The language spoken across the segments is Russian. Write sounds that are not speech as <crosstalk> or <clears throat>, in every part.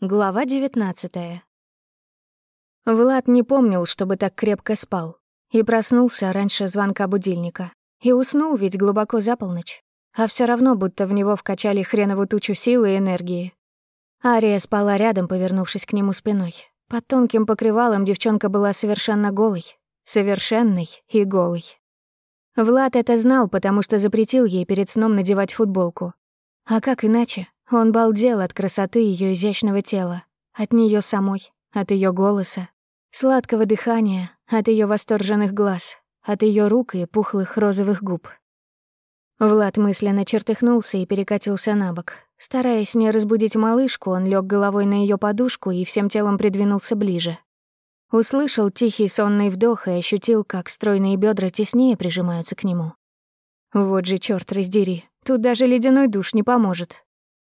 Глава 19 Влад не помнил, чтобы так крепко спал. И проснулся раньше звонка будильника. И уснул ведь глубоко за полночь. А все равно будто в него вкачали хренову тучу силы и энергии. Ария спала рядом, повернувшись к нему спиной. Под тонким покрывалом девчонка была совершенно голой. Совершенной и голой. Влад это знал, потому что запретил ей перед сном надевать футболку. А как иначе? Он балдел от красоты ее изящного тела, от нее самой, от ее голоса, сладкого дыхания, от ее восторженных глаз, от ее рук и пухлых розовых губ. Влад мысленно чертыхнулся и перекатился на бок. Стараясь не разбудить малышку, он лег головой на ее подушку и всем телом придвинулся ближе. Услышал тихий сонный вдох и ощутил, как стройные бедра теснее прижимаются к нему. Вот же черт раздери, тут даже ледяной душ не поможет.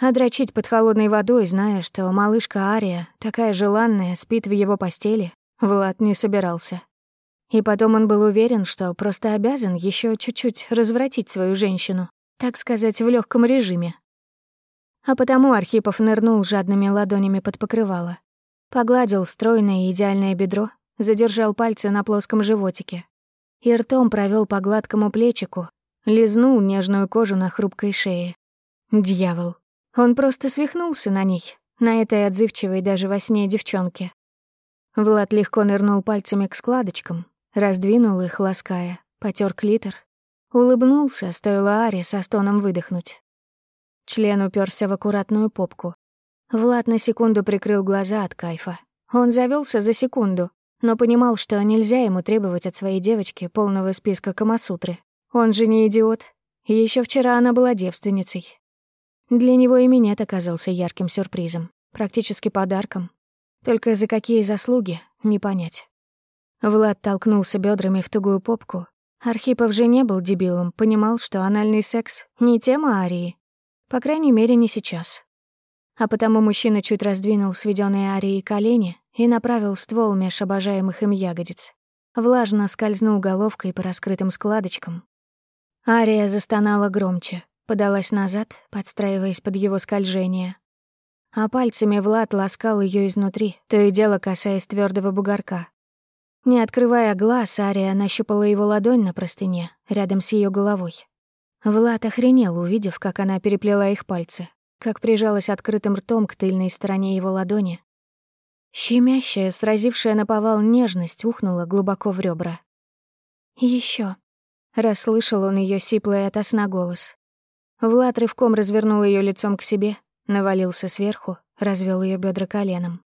А дрочить под холодной водой, зная, что малышка Ария, такая желанная, спит в его постели, Влад не собирался. И потом он был уверен, что просто обязан еще чуть-чуть развратить свою женщину, так сказать, в легком режиме. А потому Архипов нырнул жадными ладонями под покрывало. Погладил стройное идеальное бедро, задержал пальцы на плоском животике. И ртом провел по гладкому плечику, лизнул нежную кожу на хрупкой шее. Дьявол. Он просто свихнулся на ней, на этой отзывчивой даже во сне девчонке. Влад легко нырнул пальцами к складочкам, раздвинул их, лаская, потер клитор. Улыбнулся, стоило Аре со стоном выдохнуть. Член уперся в аккуратную попку. Влад на секунду прикрыл глаза от кайфа. Он завелся за секунду, но понимал, что нельзя ему требовать от своей девочки полного списка Камасутры. Он же не идиот. Еще вчера она была девственницей, для него и минет оказался ярким сюрпризом, практически подарком. Только за какие заслуги — не понять. Влад толкнулся бедрами в тугую попку. Архипов же не был дебилом, понимал, что анальный секс — не тема Арии. По крайней мере, не сейчас. А потому мужчина чуть раздвинул сведённые Арией колени и направил ствол меж обожаемых им ягодиц. Влажно скользнул головкой по раскрытым складочкам. Ария застонала громче, подалась назад, подстраиваясь под его скольжение. А пальцами Влад ласкал ее изнутри, то и дело касаясь твердого бугорка. Не открывая глаз, Ария нащупала его ладонь на простыне, рядом с ее головой. Влад охренел, увидев, как она переплела их пальцы, как прижалась открытым ртом к тыльной стороне его ладони. Щемящая, сразившая наповал нежность, ухнула глубоко в ребра. Еще. Расслышал он ее сиплый ото сна голос. Влад рывком развернул ее лицом к себе, навалился сверху, развел ее бедра коленом.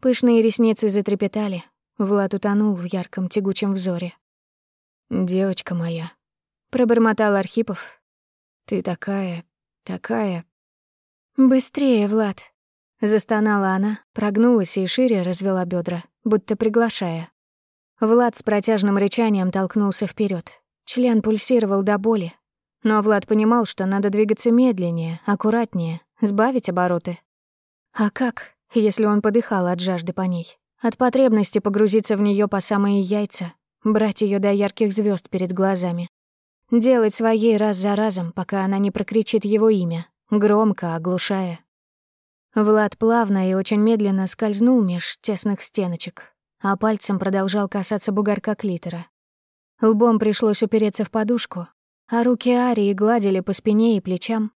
Пышные ресницы затрепетали, Влад утонул в ярком тягучем взоре. «Девочка моя», — пробормотал Архипов. «Ты такая, такая...» «Быстрее, Влад!» — застонала она, прогнулась и шире развела бедра, будто приглашая. Влад с протяжным рычанием толкнулся вперед. Член пульсировал до боли, но Влад понимал, что надо двигаться медленнее, аккуратнее, сбавить обороты. А как, если он подыхал от жажды по ней? От потребности погрузиться в нее по самые яйца, брать ее до ярких звезд перед глазами. Делать своей раз за разом, пока она не прокричит его имя, громко, оглушая. Влад плавно и очень медленно скользнул меж тесных стеночек, а пальцем продолжал касаться бугорка клитора. Лбом пришлось упереться в подушку, а руки Арии гладили по спине и плечам.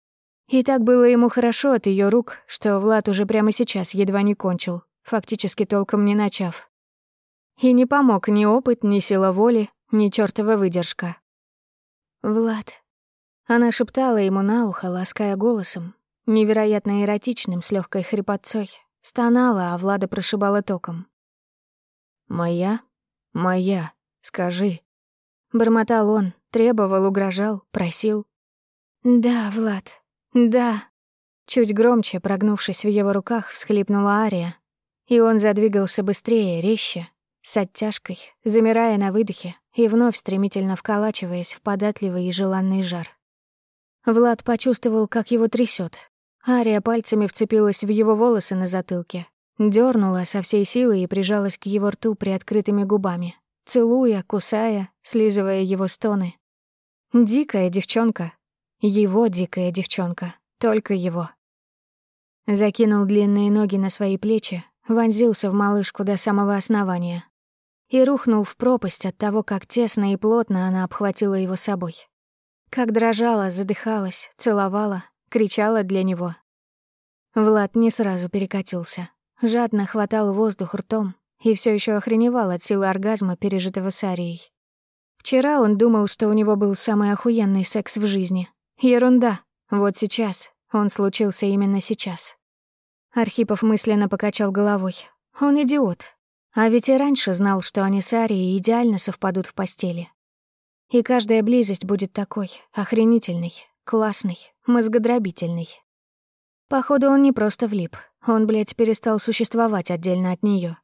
И так было ему хорошо от ее рук, что Влад уже прямо сейчас едва не кончил, фактически толком не начав. И не помог ни опыт, ни сила воли, ни чёртова выдержка. «Влад». Она шептала ему на ухо, лаская голосом, невероятно эротичным, с легкой хрипотцой. Стонала, а Влада прошибала током. «Моя? Моя, скажи». Бормотал он, Требовал, угрожал, просил. «Да, Влад, да». Чуть громче, прогнувшись в его руках, всхлипнула Ария. И он задвигался быстрее, резче, с оттяжкой, замирая на выдохе и вновь стремительно вколачиваясь в податливый и желанный жар. Влад почувствовал, как его трясет. Ария пальцами вцепилась в его волосы на затылке, дернула со всей силы и прижалась к его рту приоткрытыми губами, целуя, кусая, слизывая его стоны. Дикая девчонка. Его дикая девчонка. Только его. закинул длинные ноги на свои плечи, вонзился в малышку до самого основания и рухнул в пропасть от того, как тесно и плотно она обхватила его собой. Как дрожала, задыхалась, целовала, кричала для него. Влад не сразу перекатился. Жадно хватал воздух ртом и все еще охреневал от силы оргазма, пережитого с Арией. Вчера он думал, что у него был самый охуенный секс в жизни. Ерунда. Вот сейчас. Он случился именно сейчас. Архипов мысленно покачал головой. Он идиот. А ведь и раньше знал, что они с Арией идеально совпадут в постели. И каждая близость будет такой, охренительной, классной, мозгодробительной. Походу, он не просто влип. Он, блядь, перестал существовать отдельно от нее.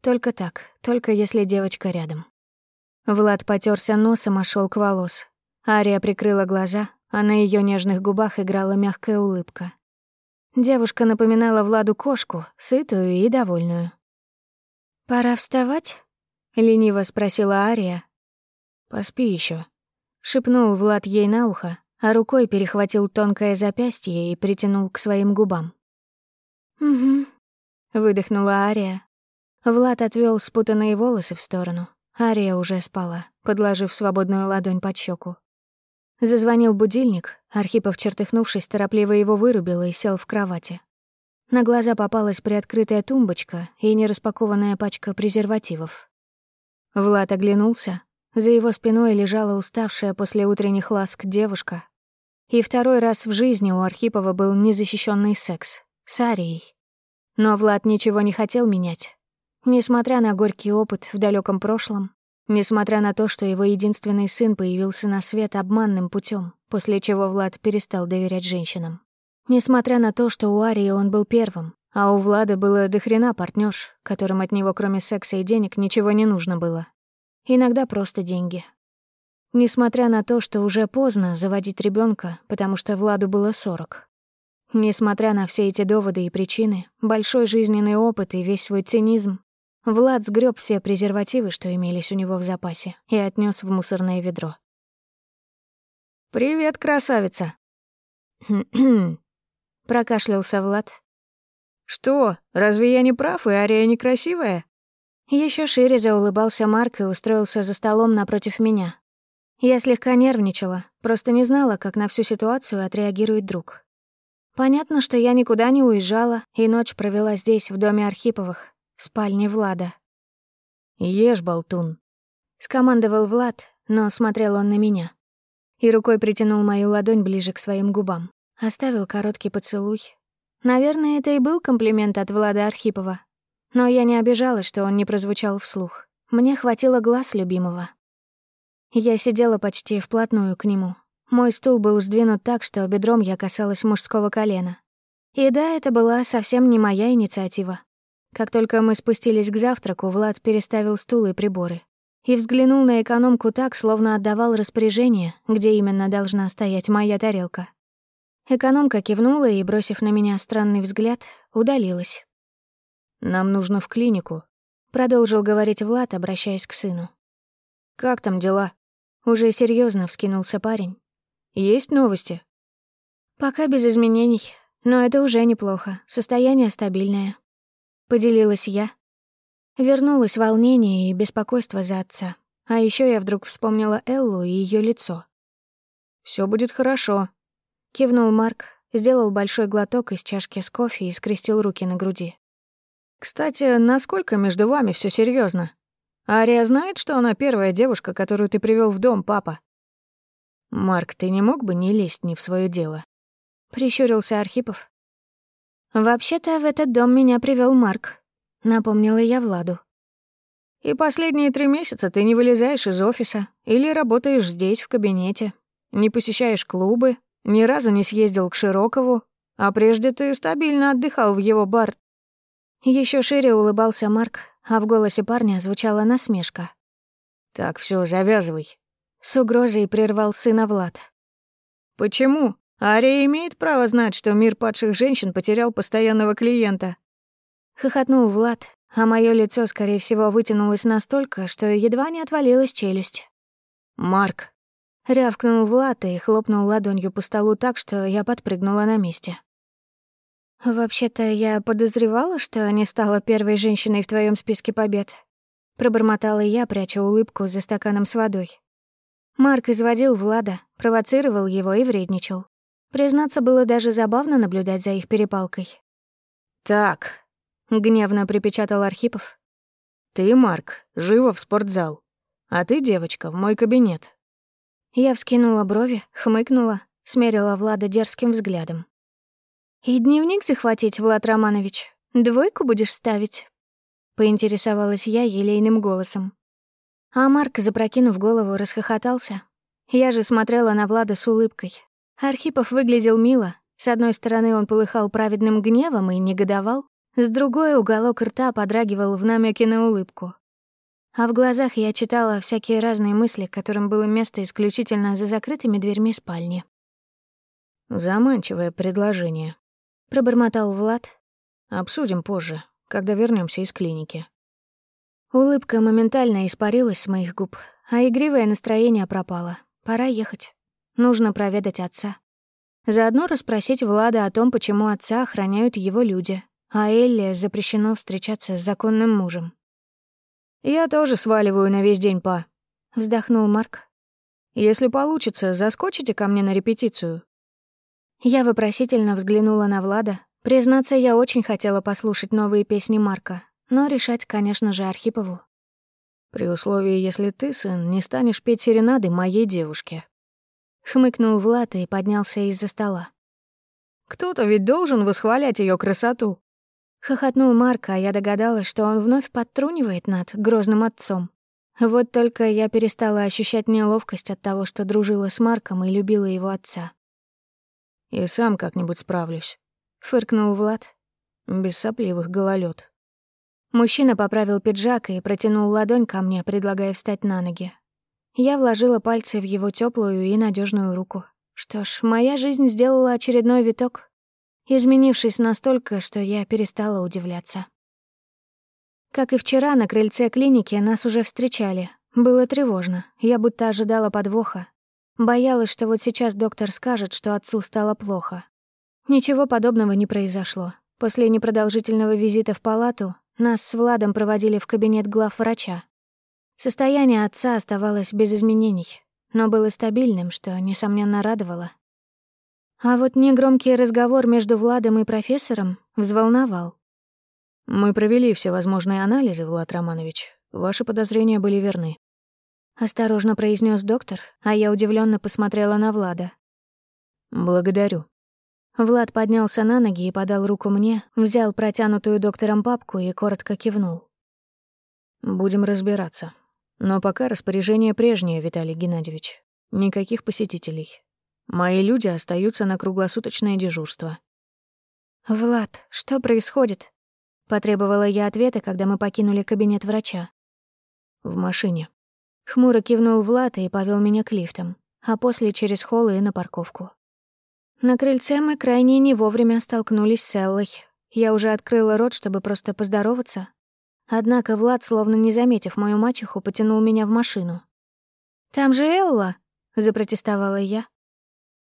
Только так, только если девочка рядом. Влад потерся носом о шелк волос. Ария прикрыла глаза, а на ее нежных губах играла мягкая улыбка. Девушка напоминала Владу кошку, сытую и довольную. «Пора вставать?» — лениво спросила Ария. «Поспи еще, шепнул Влад ей на ухо, а рукой перехватил тонкое запястье и притянул к своим губам. «Угу», — выдохнула Ария. Влад отвел спутанные волосы в сторону, Ария уже спала, подложив свободную ладонь под щеку. Зазвонил будильник, Архипов, чертыхнувшись, торопливо его вырубил и сел в кровати. На глаза попалась приоткрытая тумбочка и нераспакованная пачка презервативов. Влад оглянулся. За его спиной лежала уставшая после утренних ласк девушка. И второй раз в жизни у Архипова был незащищенный секс с Арией. Но Влад ничего не хотел менять. Несмотря на горький опыт в далеком прошлом, несмотря на то, что его единственный сын появился на свет обманным путем, после чего Влад перестал доверять женщинам. Несмотря на то, что у Арии он был первым, а у Влада было дохрена партнёрш, которым от него кроме секса и денег ничего не нужно было. Иногда просто деньги. Несмотря на то, что уже поздно заводить ребенка, потому что Владу было сорок. Несмотря на все эти доводы и причины, большой жизненный опыт и весь свой цинизм, Влад сгреб все презервативы, что имелись у него в запасе, и отнес в мусорное ведро. «Привет, красавица!» <clears throat> прокашлялся Влад. «Что, разве я не прав, и Ария некрасивая?» Еще шире заулыбался Марк и устроился за столом напротив меня. Я слегка нервничала, просто не знала, как на всю ситуацию отреагирует друг. Понятно, что я никуда не уезжала и ночь провела здесь, в доме Архиповых, спальне Влада. «Ешь, болтун», — скомандовал Влад, но смотрел он на меня. И рукой притянул мою ладонь ближе к своим губам. Оставил короткий поцелуй. Наверное, это и был комплимент от Влада Архипова. Но я не обижалась, что он не прозвучал вслух. Мне хватило глаз любимого. Я сидела почти вплотную к нему. Мой стул был сдвинут так, что бедром я касалась мужского колена. И да, это была совсем не моя инициатива. Как только мы спустились к завтраку, Влад переставил стул и приборы. И взглянул на экономку так, словно отдавал распоряжение, где именно должна стоять моя тарелка. Экономка кивнула и, бросив на меня странный взгляд, удалилась. «Нам нужно в клинику», — продолжил говорить Влад, обращаясь к сыну. «Как там дела?» Уже серьезно вскинулся парень. «Есть новости?» «Пока без изменений, но это уже неплохо, состояние стабильное поделилась я. Вернулось волнение и беспокойство за отца. А еще я вдруг вспомнила Эллу и ее лицо. Все будет хорошо», — кивнул Марк, сделал большой глоток из чашки с кофе и скрестил руки на груди. «Кстати, насколько между вами все серьезно? Ария знает, что она первая девушка, которую ты привел в дом, папа?» «Марк, ты не мог бы не лезть не в свое дело?» — прищурился Архипов. «Вообще-то в этот дом меня привел Марк», — напомнила я Владу. «И последние три месяца ты не вылезаешь из офиса или работаешь здесь, в кабинете, не посещаешь клубы, ни разу не съездил к Широкову, а прежде ты стабильно отдыхал в его бар». Еще шире улыбался Марк, а в голосе парня звучала насмешка. «Так, все, завязывай», — с угрозой прервал сына Влад. «Почему?» Ария имеет право знать, что мир падших женщин потерял постоянного клиента. Хохотнул Влад, а мое лицо, скорее всего, вытянулось настолько, что едва не отвалилась челюсть. «Марк!» — рявкнул Влад и хлопнул ладонью по столу так, что я подпрыгнула на месте. «Вообще-то я подозревала, что не стала первой женщиной в твоем списке побед», — пробормотала я, пряча улыбку за стаканом с водой. Марк изводил Влада, провоцировал его и вредничал. Признаться, было даже забавно наблюдать за их перепалкой. «Так», — гневно припечатал Архипов. «Ты, Марк, живо в спортзал. А ты, девочка, в мой кабинет». Я вскинула брови, хмыкнула, смерила Влада дерзким взглядом. «И дневник захватить, Влад Романович? Двойку будешь ставить?» Поинтересовалась я елейным голосом. А Марк, запрокинув голову, расхохотался. Я же смотрела на Влада с улыбкой. Архипов выглядел мило. С одной стороны, он полыхал праведным гневом и негодовал, с другой уголок рта подрагивал в намеке на улыбку. А в глазах я читала всякие разные мысли, которым было место исключительно за закрытыми дверьми спальни. «Заманчивое предложение», пробормотал Влад. Обсудим позже, когда вернемся из клиники. Улыбка моментально испарилась с моих губ, а игривое настроение пропало. Пора ехать. Нужно проведать отца. Заодно расспросить Влада о том, почему отца охраняют его люди, а Элли запрещено встречаться с законным мужем. «Я тоже сваливаю на весь день, па», — вздохнул Марк. «Если получится, заскочите ко мне на репетицию. Я вопросительно взглянула на Влада. Признаться, я очень хотела послушать новые песни Марка, но решать, конечно же, Архипову. «При условии, если ты, сын, не станешь петь серенады моей девушке». Хмыкнул Влад и поднялся из-за стола. «Кто-то ведь должен восхвалять ее красоту». Хохотнул Марк, а я догадалась, что он вновь подтрунивает над грозным отцом. Вот только я перестала ощущать неловкость от того, что дружила с Марком и любила его отца. И сам как-нибудь справлюсь», — фыркнул Влад. «Без сопливых гололёд». Мужчина поправил пиджак и протянул ладонь ко мне, предлагая встать на ноги. Я вложила пальцы в его теплую и надежную руку. Что ж, моя жизнь сделала очередной виток, изменившись настолько, что я перестала удивляться. Как и вчера, на крыльце клиники нас уже встречали. Было тревожно. Я будто ожидала подвоха, Боялась, что вот сейчас доктор скажет, что отцу стало плохо. Ничего подобного не произошло. После непродолжительного визита в палату нас с Владом проводили в кабинет главврача. Состояние отца оставалось без изменений, но было стабильным, что, несомненно, радовало. А вот негромкий разговор между Владом и профессором взволновал. «Мы провели все возможные анализы, Влад Романович. Ваши подозрения были верны. Осторожно произнес доктор, а я удивленно посмотрела на Влада. «Благодарю». Влад поднялся на ноги и подал руку мне, взял протянутую доктором папку и коротко кивнул. «Будем разбираться. Но пока распоряжение прежнее, Виталий Геннадьевич. Никаких посетителей. Мои люди остаются на круглосуточное дежурство». «Влад, что происходит?» — потребовала я ответа, когда мы покинули кабинет врача. «В машине», Хмуро кивнул Влад и повел меня к лифтам, а после через холл и на парковку. На крыльце мы крайне не вовремя столкнулись с Эллой. Я уже открыла рот, чтобы просто поздороваться. Однако Влад, словно не заметив мою мачеху, потянул меня в машину. «Там же Элла!» — запротестовала я.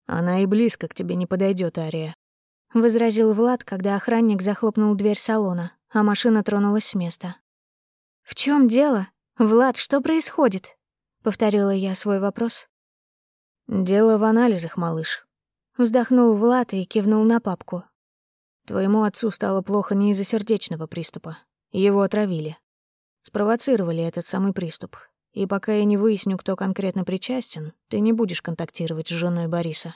«Она и близко к тебе не подойдет, Ария», — возразил Влад, когда охранник захлопнул дверь салона, а машина тронулась с места. «В чем дело?» «Влад, что происходит?» — повторила я свой вопрос. «Дело в анализах, малыш». Вздохнул Влад и кивнул на папку. «Твоему отцу стало плохо не из-за сердечного приступа. Его отравили. Спровоцировали этот самый приступ. И пока я не выясню, кто конкретно причастен, ты не будешь контактировать с женой Бориса».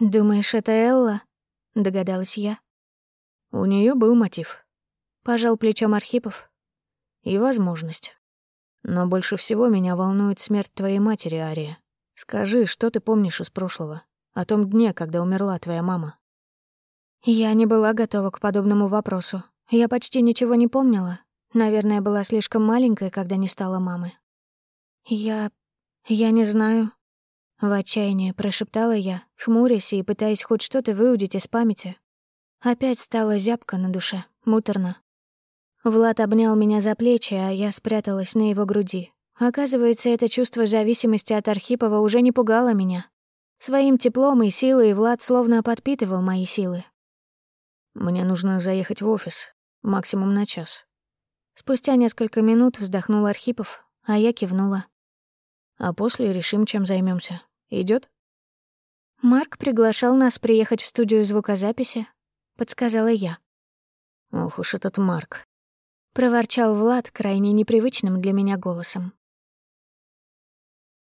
«Думаешь, это Элла?» — догадалась я. У нее был мотив. Пожал плечом Архипов. И возможность. Но больше всего меня волнует смерть твоей матери, Ария. Скажи, что ты помнишь из прошлого? О том дне, когда умерла твоя мама?» Я не была готова к подобному вопросу. Я почти ничего не помнила. Наверное, была слишком маленькой, когда не стала мамы. «Я... я не знаю». В отчаянии прошептала я, хмурясь и пытаясь хоть что-то выудить из памяти. Опять стала зябко на душе, муторно. Влад обнял меня за плечи, а я спряталась на его груди. Оказывается, это чувство зависимости от Архипова уже не пугало меня. Своим теплом и силой Влад словно подпитывал мои силы. Мне нужно заехать в офис, максимум на час. Спустя несколько минут вздохнул Архипов, а я кивнула. А после решим, чем займемся. Идет? Марк приглашал нас приехать в студию звукозаписи, подсказала я. Ох уж этот Марк. Проворчал Влад крайне непривычным для меня голосом.